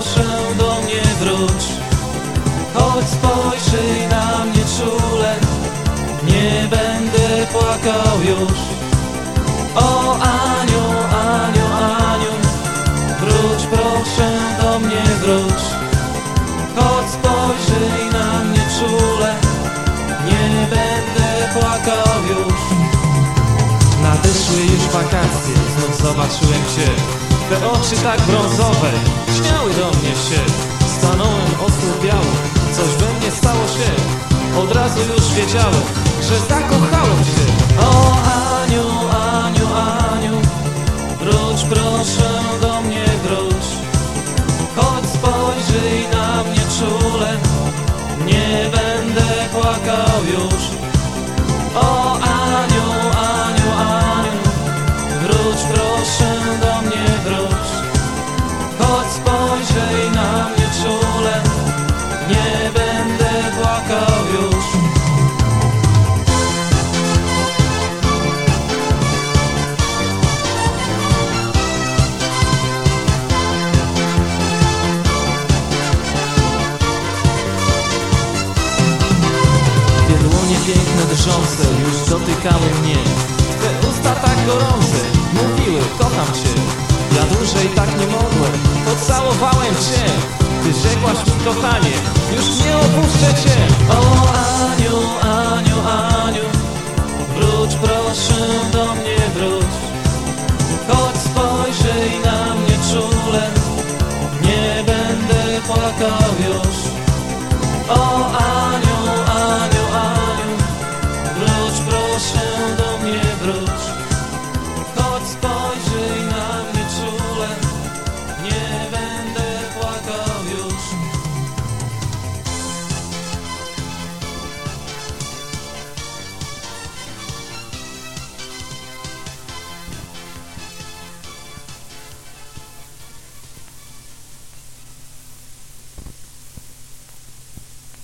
proszę do mnie wróć. Choć spojrzyj na mnie czule Nie będę płakał już. O anioł, anioł, anioł Wróć proszę do mnie wróć. Choć spojrzyj na mnie czule Nie będę płakał już. Nadeszły już wakacje Znów zobaczyłem się. Te oczy tak brązowe Śmiały do mnie się. Stanąłem osłupiały Coś we mnie stało się. Od razu już wiedziałem Że zakochałem się. O Aniu, Aniu, Aniu Wróć proszę do mnie wróć. Chodź spojrzyj na mnie czule Nie będę płakał już piękne drżące już dotykały mnie. Te usta tak gorące mówiły kocham cię. Ja dłużej tak nie mogłem, pocałowałem cię. Ty rzekłaś mi kochanie, już nie opuszczę cię. O Aniu, Aniu, Aniu Wróć proszę do mnie wróć. Chodź spojrzyj na mnie czule. Nie będę płakał już. O Aniu